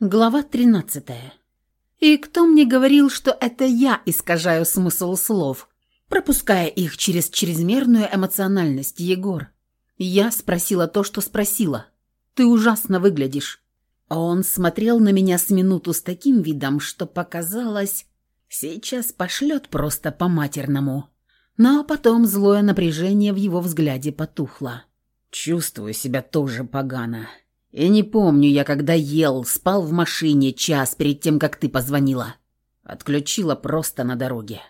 Глава 13. И кто мне говорил, что это я искажаю смысл слов, пропуская их через чрезмерную эмоциональность, Егор? Я спросила то, что спросила. Ты ужасно выглядишь. Он смотрел на меня с минуту с таким видом, что показалось, сейчас пошлет просто по-матерному. Но потом злое напряжение в его взгляде потухло. Чувствую себя тоже погано. И не помню я, когда ел, спал в машине час перед тем, как ты позвонила. Отключила просто на дороге.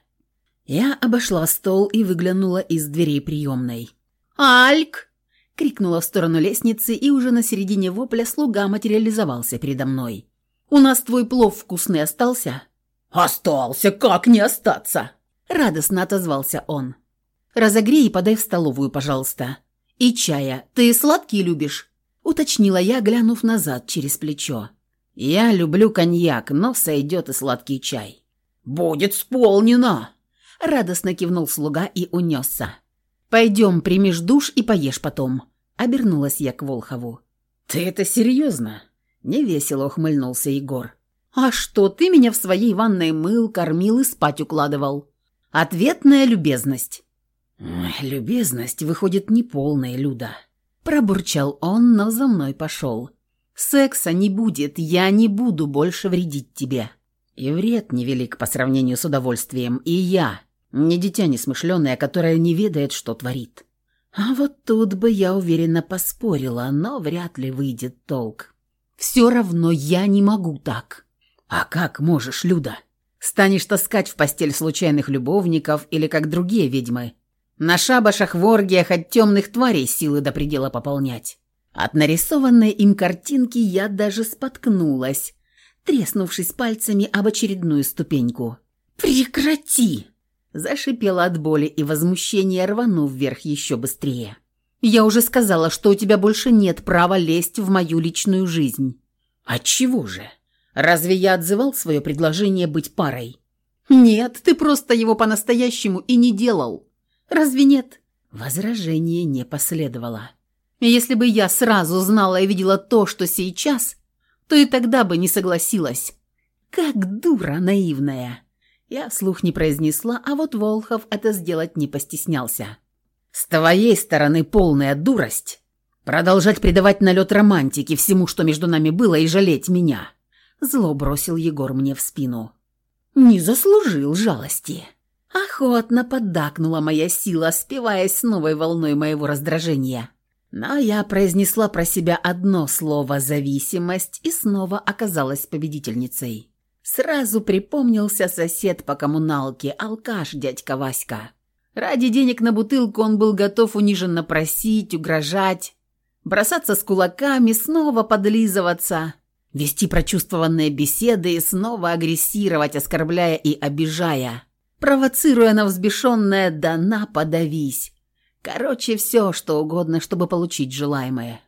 Я обошла стол и выглянула из дверей приемной. «Альк!» — крикнула в сторону лестницы, и уже на середине вопля слуга материализовался передо мной. «У нас твой плов вкусный остался?» «Остался! Как не остаться?» — радостно отозвался он. «Разогрей и подай в столовую, пожалуйста. И чая. Ты сладкий любишь?» Уточнила я, глянув назад через плечо. «Я люблю коньяк, но сойдет и сладкий чай». «Будет сполнено!» — радостно кивнул слуга и унесся. «Пойдем, примешь душ и поешь потом», — обернулась я к Волхову. «Ты это серьезно?» — невесело ухмыльнулся Егор. «А что, ты меня в своей ванной мыл, кормил и спать укладывал?» «Ответная любезность». «Любезность выходит неполная, Люда», Пробурчал он, но за мной пошел. «Секса не будет, я не буду больше вредить тебе». И вред невелик по сравнению с удовольствием. И я, не дитя несмышленное, которое не ведает, что творит. А вот тут бы я уверенно поспорила, но вряд ли выйдет толк. Все равно я не могу так. А как можешь, Люда? Станешь таскать в постель случайных любовников или как другие ведьмы? На шабашах в оргиях от темных тварей силы до предела пополнять. От нарисованной им картинки я даже споткнулась, треснувшись пальцами об очередную ступеньку. «Прекрати!» Зашипела от боли и возмущения, рванув вверх еще быстрее. «Я уже сказала, что у тебя больше нет права лезть в мою личную жизнь». «Отчего же? Разве я отзывал свое предложение быть парой?» «Нет, ты просто его по-настоящему и не делал. Разве нет?» Возражение не последовало. «Если бы я сразу знала и видела то, что сейчас, то и тогда бы не согласилась. Как дура наивная!» Я вслух не произнесла, а вот Волхов это сделать не постеснялся. «С твоей стороны полная дурость. Продолжать придавать налет романтики всему, что между нами было, и жалеть меня». Зло бросил Егор мне в спину. «Не заслужил жалости». Охотно поддакнула моя сила, спиваясь с новой волной моего раздражения. Но я произнесла про себя одно слово «зависимость» и снова оказалась победительницей. Сразу припомнился сосед по коммуналке, алкаш дядька Васька. Ради денег на бутылку он был готов униженно просить, угрожать, бросаться с кулаками, снова подлизываться, вести прочувствованные беседы и снова агрессировать, оскорбляя и обижая провоцируя на взбешенное «да на, подавись». Короче, все, что угодно, чтобы получить желаемое.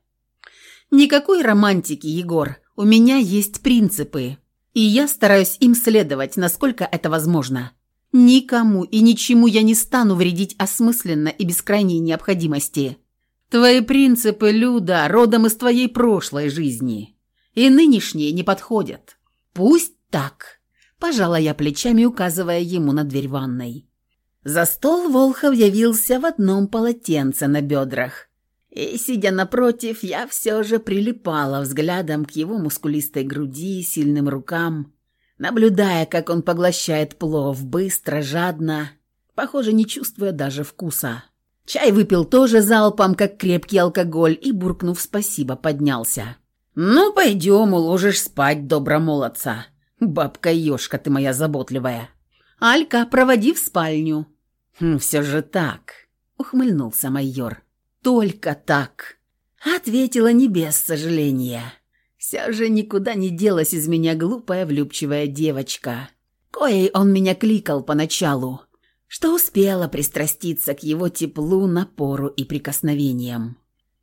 Никакой романтики, Егор. У меня есть принципы. И я стараюсь им следовать, насколько это возможно. Никому и ничему я не стану вредить осмысленно и без крайней необходимости. Твои принципы, Люда, родом из твоей прошлой жизни. И нынешние не подходят. Пусть так. Пожала я плечами, указывая ему на дверь ванной. За стол Волхов явился в одном полотенце на бедрах. И, сидя напротив, я все же прилипала взглядом к его мускулистой груди, сильным рукам, наблюдая, как он поглощает плов быстро, жадно, похоже, не чувствуя даже вкуса. Чай выпил тоже залпом, как крепкий алкоголь, и, буркнув спасибо, поднялся. «Ну, пойдем, уложишь спать, добромолодца», «Бабка-ешка ты моя заботливая!» «Алька, проводи в спальню!» хм, «Все же так!» — ухмыльнулся майор. «Только так!» — ответила не без сожаления. «Все же никуда не делась из меня глупая влюбчивая девочка, коей он меня кликал поначалу, что успела пристраститься к его теплу, напору и прикосновениям».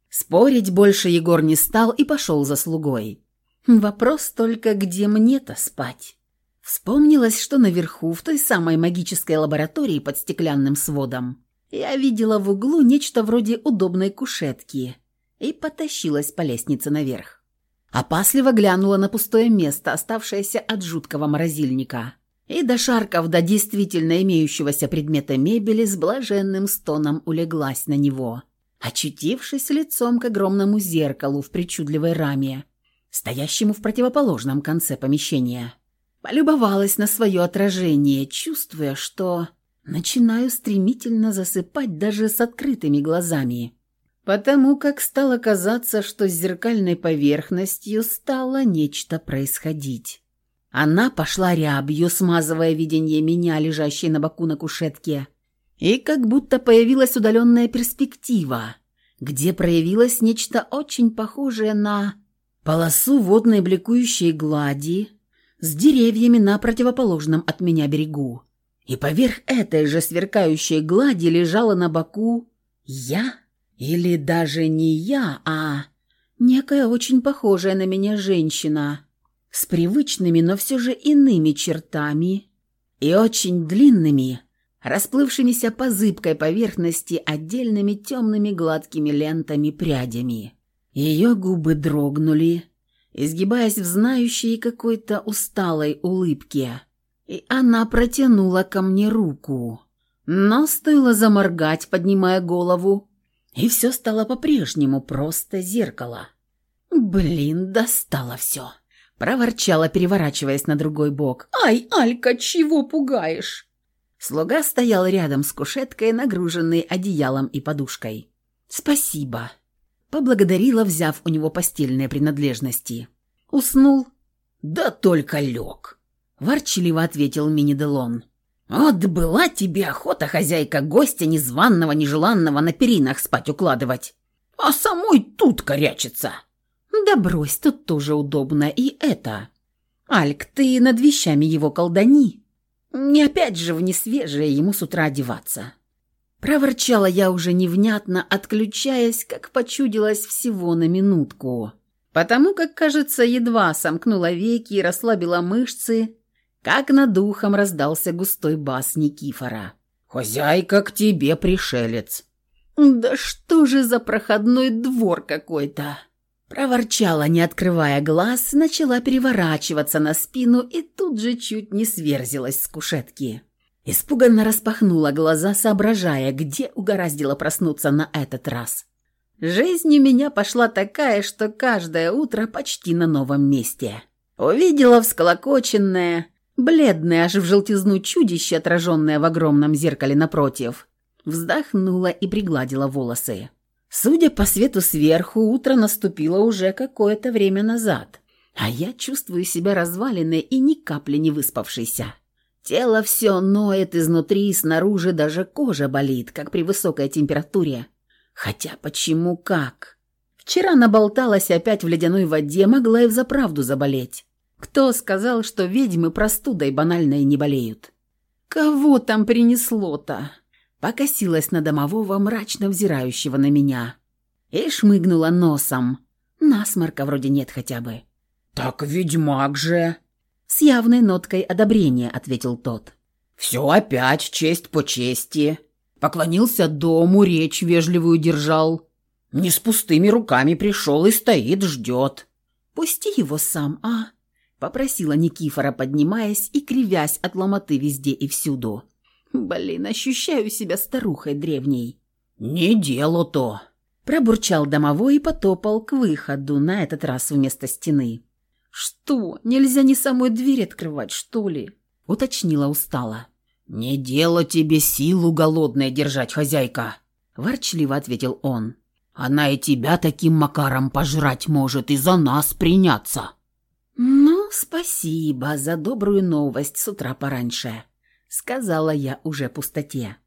Спорить больше Егор не стал и пошел за слугой. Вопрос только, где мне-то спать? Вспомнилось, что наверху, в той самой магической лаборатории под стеклянным сводом, я видела в углу нечто вроде удобной кушетки и потащилась по лестнице наверх. Опасливо глянула на пустое место, оставшееся от жуткого морозильника. И, дошаркав до действительно имеющегося предмета мебели, с блаженным стоном улеглась на него, очутившись лицом к огромному зеркалу в причудливой раме, стоящему в противоположном конце помещения. Полюбовалась на свое отражение, чувствуя, что начинаю стремительно засыпать даже с открытыми глазами потому как стало казаться, что с зеркальной поверхностью стало нечто происходить. Она пошла рябью, смазывая видение меня, лежащей на боку на кушетке, и как будто появилась удаленная перспектива, где проявилось нечто очень похожее на полосу водной бликующей глади с деревьями на противоположном от меня берегу. И поверх этой же сверкающей глади лежала на боку я или даже не я, а некая очень похожая на меня женщина с привычными, но все же иными чертами и очень длинными, расплывшимися по зыбкой поверхности отдельными темными гладкими лентами прядями. Ее губы дрогнули, изгибаясь в знающей какой-то усталой улыбке, и она протянула ко мне руку. Но стоило заморгать, поднимая голову, и все стало по-прежнему, просто зеркало. «Блин, достало все!» Проворчала, переворачиваясь на другой бок. «Ай, Алька, чего пугаешь?» Слуга стоял рядом с кушеткой, нагруженный одеялом и подушкой. «Спасибо», — поблагодарила, взяв у него постельные принадлежности. «Уснул?» «Да только лег», — ворчливо ответил Мини-Делон. «Вот была тебе охота, хозяйка, гостя незваного, нежеланного на перинах спать укладывать, а самой тут корячится». «Да брось, тут тоже удобно, и это...» «Альк, ты над вещами его колдани. Не опять же в несвежее ему с утра одеваться». Проворчала я уже невнятно, отключаясь, как почудилась всего на минутку. Потому как, кажется, едва сомкнула веки и расслабила мышцы, как над духом раздался густой бас Никифора. «Хозяйка, к тебе пришелец!» «Да что же за проходной двор какой-то!» Проворчала, не открывая глаз, начала переворачиваться на спину и тут же чуть не сверзилась с кушетки. Испуганно распахнула глаза, соображая, где угораздило проснуться на этот раз. Жизнь у меня пошла такая, что каждое утро почти на новом месте. Увидела всколокоченное, Бледное аж в желтизну чудище, отраженное в огромном зеркале напротив, вздохнула и пригладила волосы. Судя по свету сверху, утро наступило уже какое-то время назад, а я чувствую себя разваленной и ни капли не выспавшейся. Тело все ноет изнутри и снаружи, даже кожа болит, как при высокой температуре. Хотя почему как? Вчера наболталась опять в ледяной воде, могла и взаправду заболеть. Кто сказал, что ведьмы простудой банальной не болеют? Кого там принесло-то? Покосилась на домового, мрачно взирающего на меня. И шмыгнула носом. Насморка вроде нет хотя бы. «Так ведьмак же!» С явной ноткой одобрения ответил тот. «Все опять честь по чести. Поклонился дому, речь вежливую держал. Не с пустыми руками пришел и стоит, ждет. Пусти его сам, а?» Попросила Никифора, поднимаясь и кривясь от ломоты везде и всюду. «Блин, ощущаю себя старухой древней». «Не дело то!» Пробурчал домовой и потопал к выходу, на этот раз вместо стены. «Что, нельзя ни самой дверь открывать, что ли?» Уточнила устало. «Не дело тебе силу голодной держать, хозяйка!» Ворчливо ответил он. «Она и тебя таким макаром пожрать может и за нас приняться!» «Ну, спасибо за добрую новость с утра пораньше», — сказала я уже пустоте.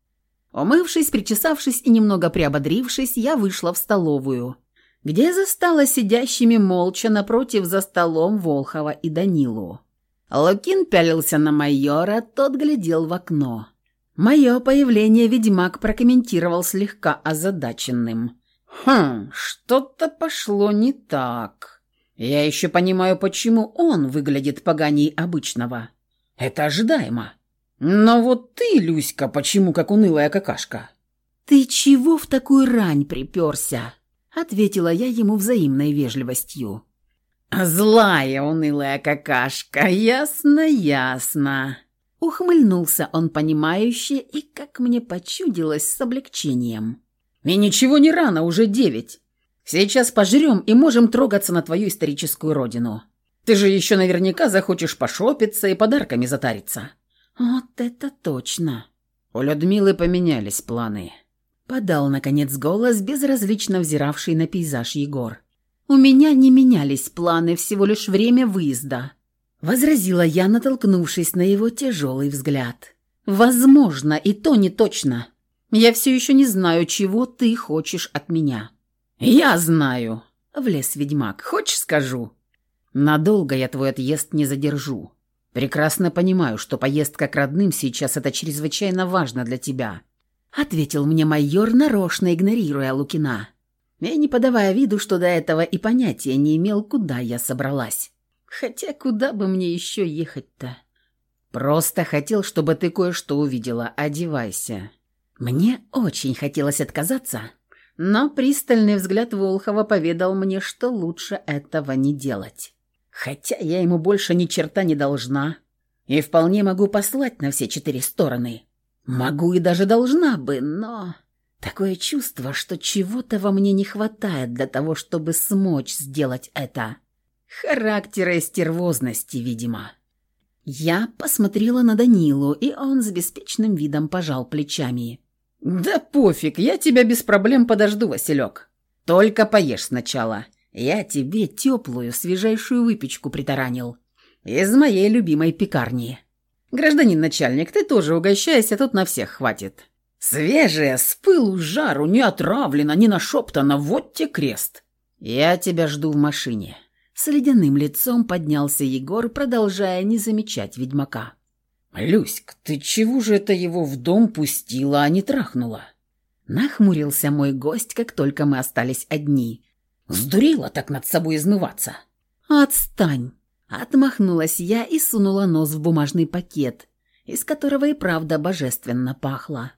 Умывшись, причесавшись и немного приободрившись, я вышла в столовую, где застала сидящими молча напротив за столом Волхова и Данилу. Лукин пялился на майора, тот глядел в окно. Мое появление ведьмак прокомментировал слегка озадаченным. «Хм, что-то пошло не так». Я еще понимаю, почему он выглядит поганей обычного. Это ожидаемо. Но вот ты, Люська, почему как унылая какашка? Ты чего в такую рань приперся? Ответила я ему взаимной вежливостью. «Злая, унылая какашка, ясно, ясно». Ухмыльнулся он понимающе и, как мне почудилось, с облегчением. «И ничего не рано, уже девять. Сейчас пожрем и можем трогаться на твою историческую родину. Ты же еще наверняка захочешь пошопиться и подарками затариться». «Вот это точно!» У Людмилы поменялись планы. Подал, наконец, голос, безразлично взиравший на пейзаж Егор. «У меня не менялись планы, всего лишь время выезда», — возразила я, натолкнувшись на его тяжелый взгляд. «Возможно, и то не точно. Я все еще не знаю, чего ты хочешь от меня». «Я знаю», — влез ведьмак. «Хочешь, скажу?» «Надолго я твой отъезд не задержу. Прекрасно понимаю, что поездка к родным сейчас это чрезвычайно важно для тебя ответил мне майор, нарочно игнорируя Лукина. И не подавая виду, что до этого и понятия не имел, куда я собралась. Хотя куда бы мне еще ехать-то? Просто хотел, чтобы ты кое-что увидела. Одевайся. Мне очень хотелось отказаться, но пристальный взгляд Волхова поведал мне, что лучше этого не делать. Хотя я ему больше ни черта не должна и вполне могу послать на все четыре стороны. Могу и даже должна бы, но... Такое чувство, что чего-то во мне не хватает для того, чтобы смочь сделать это. Характера и стервозности, видимо. Я посмотрела на Данилу, и он с беспечным видом пожал плечами. «Да пофиг, я тебя без проблем подожду, Василек. Только поешь сначала. Я тебе теплую, свежайшую выпечку притаранил. Из моей любимой пекарни». «Гражданин начальник, ты тоже угощайся, тут на всех хватит». «Свежая, с пылу жару, не отравлена, не нашептана, вот те крест». «Я тебя жду в машине». С ледяным лицом поднялся Егор, продолжая не замечать ведьмака. «Люськ, ты чего же это его в дом пустила, а не трахнула?» Нахмурился мой гость, как только мы остались одни. «Сдурела так над собой измываться». «Отстань!» Отмахнулась я и сунула нос в бумажный пакет, из которого и правда божественно пахло.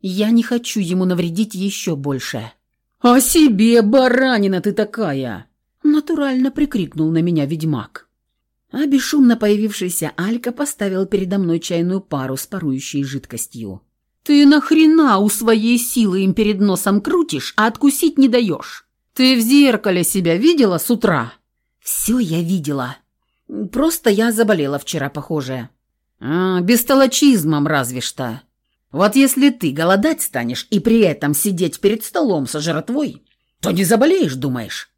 Я не хочу ему навредить еще больше. «О себе, баранина ты такая!» Натурально прикрикнул на меня ведьмак. А бесшумно появившийся Алька поставил передо мной чайную пару с парующей жидкостью. «Ты нахрена у своей силы им перед носом крутишь, а откусить не даешь? Ты в зеркале себя видела с утра?» «Все я видела», Просто я заболела вчера, похоже. А, бестолочизмом разве что. Вот если ты голодать станешь и при этом сидеть перед столом со жратвой, то не заболеешь, думаешь?»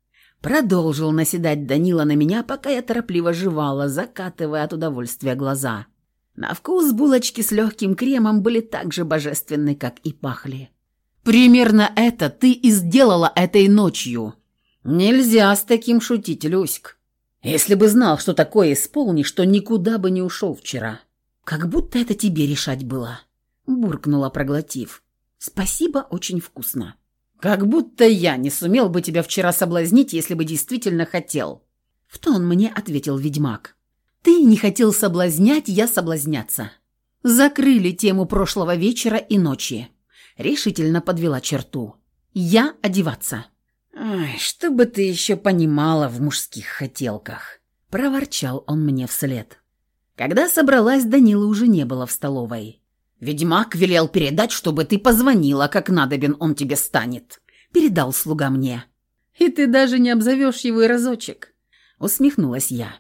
Продолжил наседать Данила на меня, пока я торопливо жевала, закатывая от удовольствия глаза. На вкус булочки с легким кремом были так же божественны, как и пахли. «Примерно это ты и сделала этой ночью. Нельзя с таким шутить, Люськ. Если бы знал, что такое исполнишь, то никуда бы не ушел вчера. Как будто это тебе решать было. Буркнула, проглотив. Спасибо, очень вкусно. Как будто я не сумел бы тебя вчера соблазнить, если бы действительно хотел. В тон мне ответил ведьмак. Ты не хотел соблазнять, я соблазняться. Закрыли тему прошлого вечера и ночи. Решительно подвела черту. Я одеваться. «Ай, что бы ты еще понимала в мужских хотелках!» – проворчал он мне вслед. Когда собралась, Данила уже не было в столовой. «Ведьмак велел передать, чтобы ты позвонила, как надобен он тебе станет», – передал слуга мне. «И ты даже не обзовешь его и разочек», – усмехнулась я.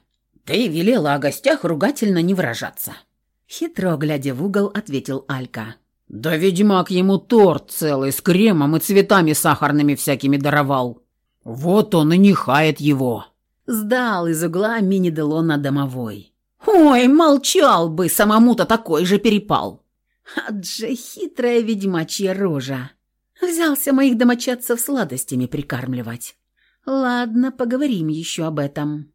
«Ты велела о гостях ругательно не выражаться». Хитро глядя в угол, ответил Алька. Да ведьмак ему торт целый с кремом и цветами сахарными всякими даровал. Вот он и нехает его. Сдал из угла мини-делона домовой. Ой, молчал бы, самому-то такой же перепал. Ад же хитрая ведьмачья рожа. Взялся моих домочадцев сладостями прикармливать. Ладно, поговорим еще об этом.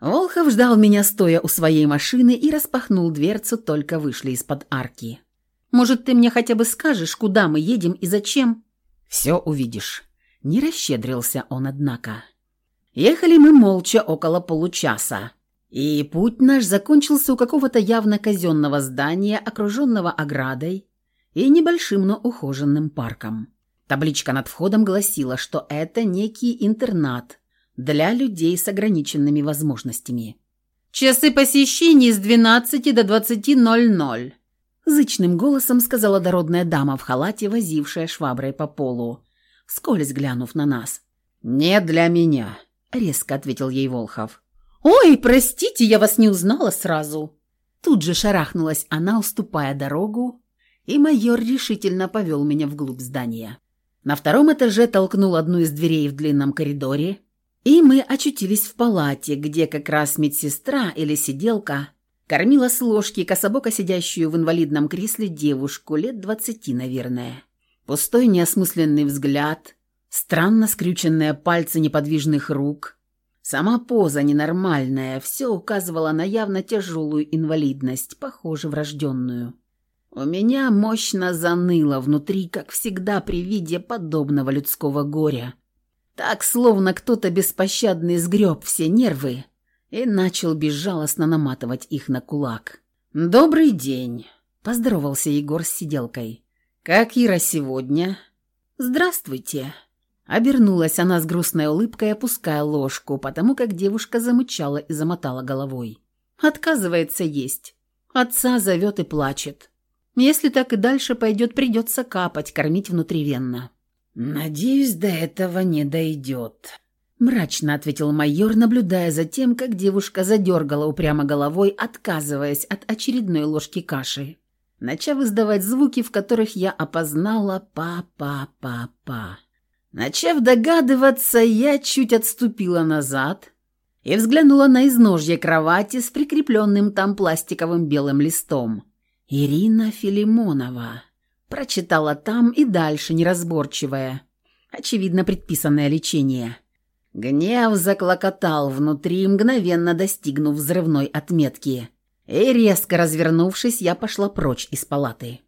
Волхов ждал меня, стоя у своей машины, и распахнул дверцу, только вышли из-под арки. Может, ты мне хотя бы скажешь, куда мы едем и зачем?» «Все увидишь». Не расщедрился он, однако. Ехали мы молча около получаса. И путь наш закончился у какого-то явно казенного здания, окруженного оградой и небольшим, но ухоженным парком. Табличка над входом гласила, что это некий интернат для людей с ограниченными возможностями. «Часы посещений с 12 до 20.00», – зычным голосом сказала дородная дама в халате, возившая шваброй по полу, скользь глянув на нас. «Не для меня», – резко ответил ей Волхов. «Ой, простите, я вас не узнала сразу». Тут же шарахнулась она, уступая дорогу, и майор решительно повел меня вглубь здания. На втором этаже толкнул одну из дверей в длинном коридоре, и мы очутились в палате, где как раз медсестра или сиделка кормила с ложки кособоко сидящую в инвалидном кресле девушку лет двадцати, наверное. Пустой неосмысленный взгляд, странно скрюченные пальцы неподвижных рук – Сама поза ненормальная, все указывало на явно тяжелую инвалидность, похоже, врожденную. У меня мощно заныло внутри, как всегда при виде подобного людского горя. Так, словно кто-то беспощадный сгреб все нервы и начал безжалостно наматывать их на кулак. «Добрый день», — поздоровался Егор с сиделкой. «Как Ира сегодня?» «Здравствуйте», Обернулась она с грустной улыбкой, опуская ложку, потому как девушка замычала и замотала головой. Отказывается есть. Отца зовет и плачет. Если так и дальше пойдет, придется капать, кормить внутривенно. «Надеюсь, до этого не дойдет», – мрачно ответил майор, наблюдая за тем, как девушка задергала упрямо головой, отказываясь от очередной ложки каши, начав издавать звуки, в которых я опознала «па-па-па-па». Начав догадываться, я чуть отступила назад и взглянула на изножье кровати с прикрепленным там пластиковым белым листом. «Ирина Филимонова». Прочитала там и дальше, неразборчивая. Очевидно, предписанное лечение. Гнев заклокотал внутри, мгновенно достигнув взрывной отметки. И резко развернувшись, я пошла прочь из палаты.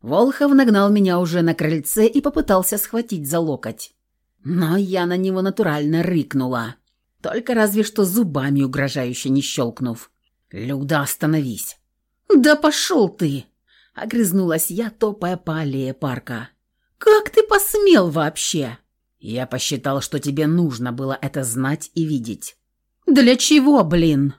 Волхов нагнал меня уже на крыльце и попытался схватить за локоть. Но я на него натурально рыкнула, только разве что зубами угрожающе не щелкнув. «Люда, остановись!» «Да пошел ты!» — огрызнулась я, топая по аллее парка. «Как ты посмел вообще?» «Я посчитал, что тебе нужно было это знать и видеть». «Для чего, блин?»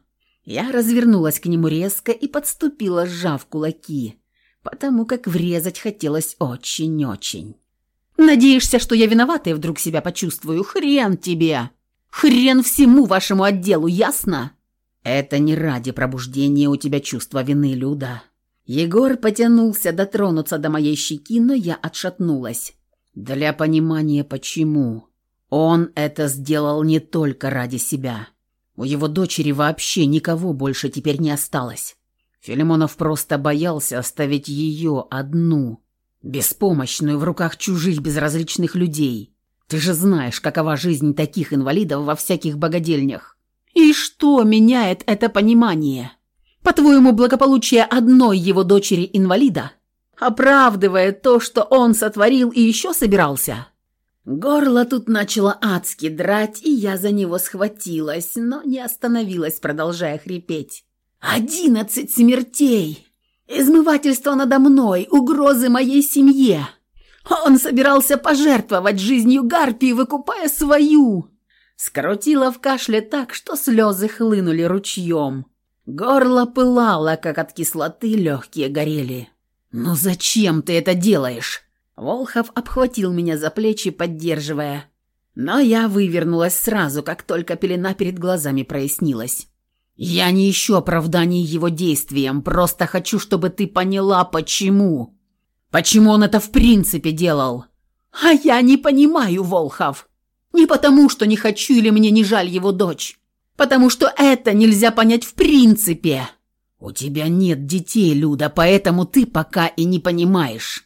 Я развернулась к нему резко и подступила, сжав кулаки потому как врезать хотелось очень-очень. «Надеешься, что я виновата и вдруг себя почувствую? Хрен тебе! Хрен всему вашему отделу, ясно?» «Это не ради пробуждения у тебя чувства вины, Люда». Егор потянулся дотронуться до моей щеки, но я отшатнулась. Для понимания, почему. Он это сделал не только ради себя. У его дочери вообще никого больше теперь не осталось. Филимонов просто боялся оставить ее одну, беспомощную в руках чужих безразличных людей. Ты же знаешь, какова жизнь таких инвалидов во всяких богадельнях. И что меняет это понимание? По-твоему, благополучие одной его дочери-инвалида оправдывает то, что он сотворил и еще собирался? Горло тут начало адски драть, и я за него схватилась, но не остановилась, продолжая хрипеть. Одиннадцать смертей! Измывательство надо мной, угрозы моей семье! Он собирался пожертвовать жизнью Гарпии, выкупая свою!» Скрутила в кашле так, что слезы хлынули ручьем. Горло пылало, как от кислоты легкие горели. «Ну зачем ты это делаешь?» Волхов обхватил меня за плечи, поддерживая. Но я вывернулась сразу, как только пелена перед глазами прояснилась. «Я не ищу оправданий его действиям, просто хочу, чтобы ты поняла, почему. Почему он это в принципе делал?» «А я не понимаю, Волхов. Не потому, что не хочу или мне не жаль его дочь. Потому что это нельзя понять в принципе». «У тебя нет детей, Люда, поэтому ты пока и не понимаешь».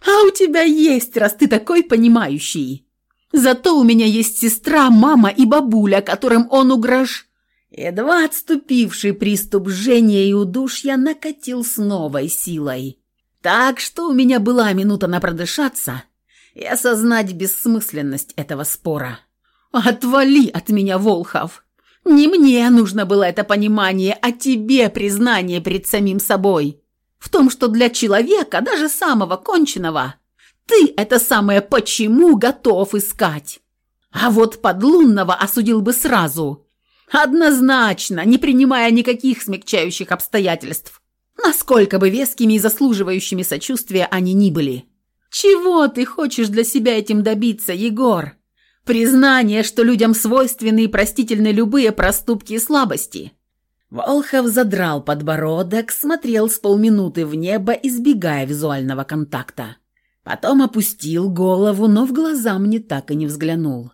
«А у тебя есть, раз ты такой понимающий. Зато у меня есть сестра, мама и бабуля, которым он угрож...» Едва отступивший приступ жжения и удушья накатил с новой силой. Так что у меня была минута на продышаться и осознать бессмысленность этого спора. «Отвали от меня, Волхов! Не мне нужно было это понимание, а тебе признание перед самим собой. В том, что для человека, даже самого конченого, ты это самое «почему» готов искать. А вот подлунного осудил бы сразу. Однозначно, не принимая никаких смягчающих обстоятельств. Насколько бы вескими и заслуживающими сочувствия они ни были. Чего ты хочешь для себя этим добиться, Егор? Признание, что людям свойственны и простительны любые проступки и слабости. Волхов задрал подбородок, смотрел с полминуты в небо, избегая визуального контакта. Потом опустил голову, но в глаза мне так и не взглянул.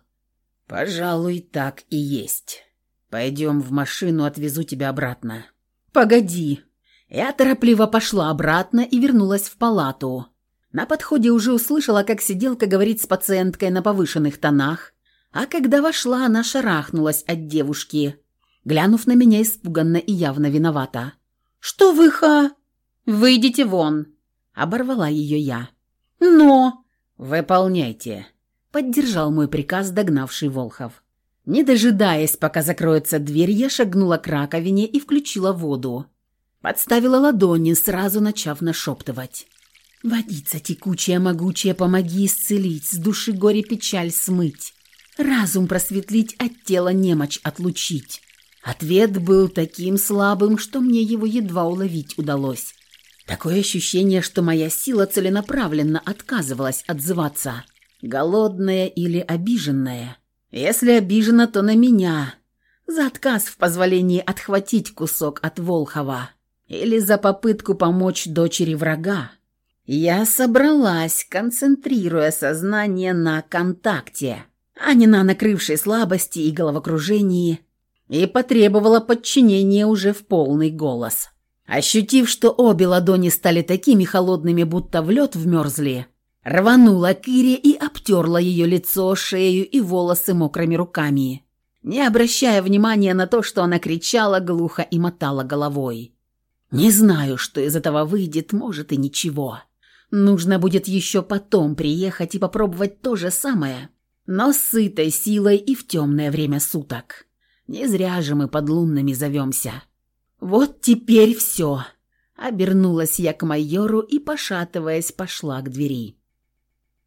«Пожалуй, так и есть. Пойдем в машину, отвезу тебя обратно». «Погоди». Я торопливо пошла обратно и вернулась в палату. На подходе уже услышала, как сиделка говорит с пациенткой на повышенных тонах, а когда вошла, она шарахнулась от девушки, глянув на меня испуганно и явно виновата. «Что вы, ха?» «Выйдите вон!» – оборвала ее я. «Но...» «Выполняйте», — поддержал мой приказ догнавший Волхов. Не дожидаясь, пока закроется дверь, я шагнула к раковине и включила воду. Подставила ладони, сразу начав нашептывать. «Водица текучая, могучая, помоги исцелить, с души горе печаль смыть, разум просветлить, от тела немочь отлучить». Ответ был таким слабым, что мне его едва уловить удалось. Такое ощущение, что моя сила целенаправленно отказывалась отзываться. Голодная или обиженная. Если обижена, то на меня. За отказ в позволении отхватить кусок от Волхова. Или за попытку помочь дочери врага. Я собралась, концентрируя сознание на контакте, а не на накрывшей слабости и головокружении, и потребовала подчинения уже в полный голос. Ощутив, что обе ладони стали такими холодными, будто в лед вмерзли, рванула к и обтерла ее лицо, шею и волосы мокрыми руками, не обращая внимания на то, что она кричала глухо и мотала головой. «Не знаю, что из этого выйдет, может и ничего. Нужно будет еще потом приехать и попробовать то же самое, но с сытой силой и в темное время суток. Не зря же мы под лунными зовемся». «Вот теперь все!» Обернулась я к майору и, пошатываясь, пошла к двери.